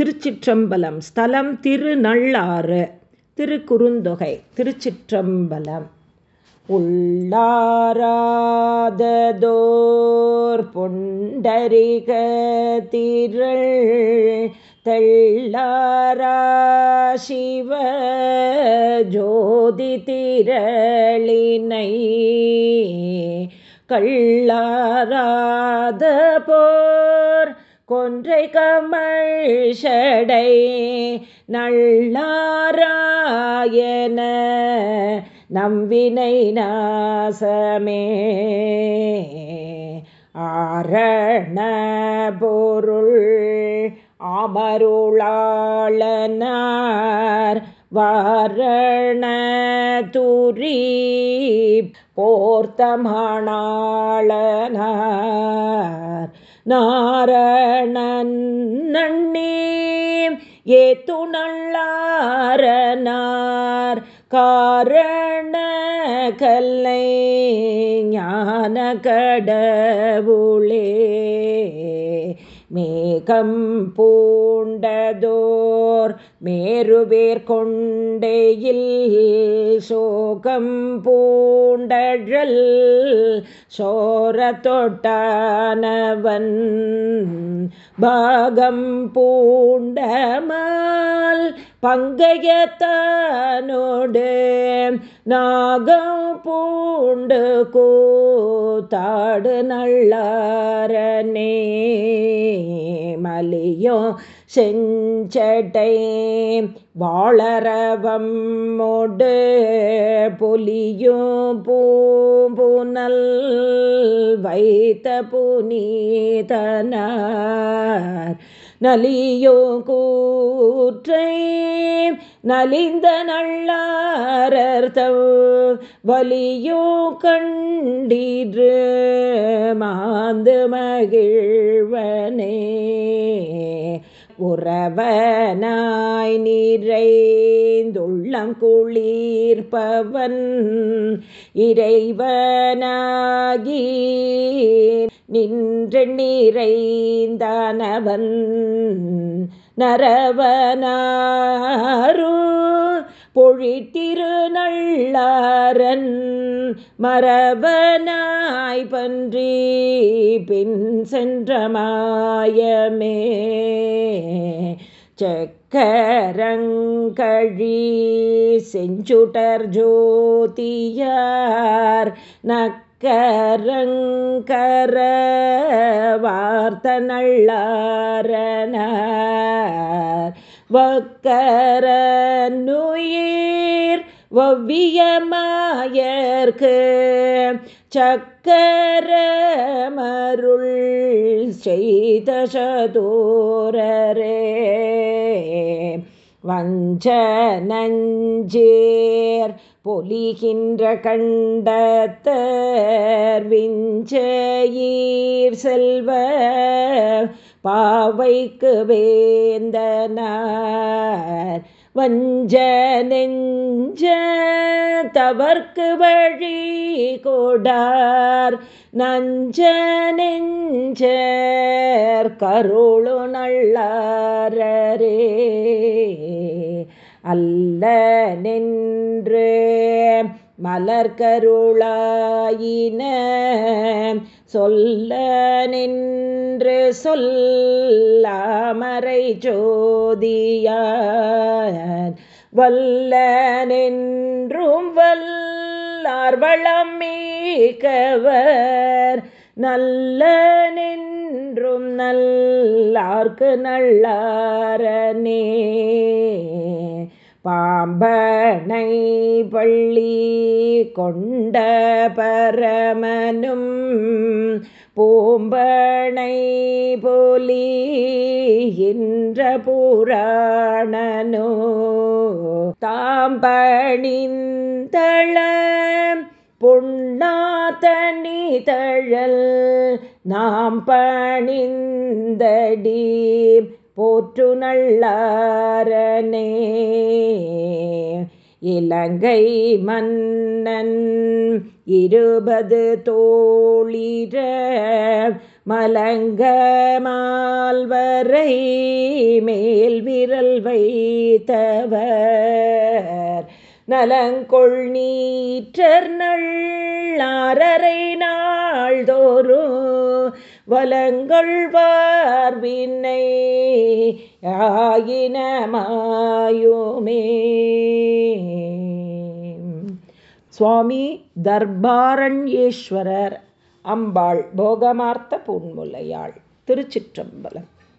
திருச்சிற்றம்பலம் ஸ்தலம் திருநள்ளாறு திருக்குறுந்தொகை திருச்சிற்றம்பலம். உள்ளாராததோர் பொண்டரிக திரள் தெள்ளாராசிவ ஜோதி திரளினை கள்ளாராத போ கொன்றை கமல் ஷடை நள்ளாராயன நம்பினை நாசமே. ஆரண பொருள் அமருளாளனார் வாரண துரி போர்த்தமானாளனார். நாரணன் நன்னே ஏத்து காரண கல்லை ஞான கடவுளே மேகம் பூண்டதோர் மேருவேர் கொண்டேயில் சோகம் பூண்டழல் சோர தொட்டானவன் பாகம் பூண்டமால் பங்கையத்தானோடு நாகம் பூண்டு கூத்தாடு நள்ளாரனே மலியோ செஞ்சடை வாழறவம் மோடு புலியும் பூம்புனல் வைத்த புனீதனார். நலியோ கூற்றை நலிந்த நல்லாரர்த்தம் வலியோ கண்டீர் மாந்து மகிழ்வனே. உறவனாய் நிறைந்துள்ளம் குளிர்பவன் இறைவனாகி நின்று நிறைந்தானவன் நரவனாரு பொழித்திரு நள்ளாரன் மரபனாய் பன்றி பின் சென்ற மாயமே. சக்கரங்கழி செஞ்சுடர் ஜோதியார் நக்க வார்த்த நள்ளாரனார் வக்கர நுயிர் ஒவ்வியமாயர்க்கு சக்கர மருள் செய்த சதோரரே வஞ்ச நஞ்சேர் பொலிகின்ற கண்டத்தர் விஞ்சயீர் செல்வ பாவைக்கு வேந்தனார். வஞ்ச நெஞ்ச தவர்க்கு வழி கொடார். நஞ்ச நெஞ்சர் கருளு நல்லாரே அல்ல நின்று மலர்கருளாயின சொல்ல நின்று சொல்லாமரை ஜோதியான் வல்ல நின்றும் வல்லார் வளம் மீக்கவர். நல்ல நின்றும் நல்லார்க்கு நல்லாரனே பாம்பனை பள்ளி கொண்ட பரமனும் பூம்பனை போலி என்ற புராணனோ. தாம்பணிந்தள பொன்னாத்தனி தழல் நாம் பணிந்தடி போற்று நல்லாரனே. இலங்கை மன்னன் இருபது தோழிர மலங்க மால்வரை மேல் விரல் வைத்தவர். நலங்கொள் நீற்றர் நள்ளாரரை நாள்தோறும் வலங்கொள்வார் வினை ஆயினமாயுமே. சுவாமி தர்பாரண்யேஸ்வரர் அம்பாள் போகமார்த்த பூன்முலையாள் திருச்சிற்றம்பலம்.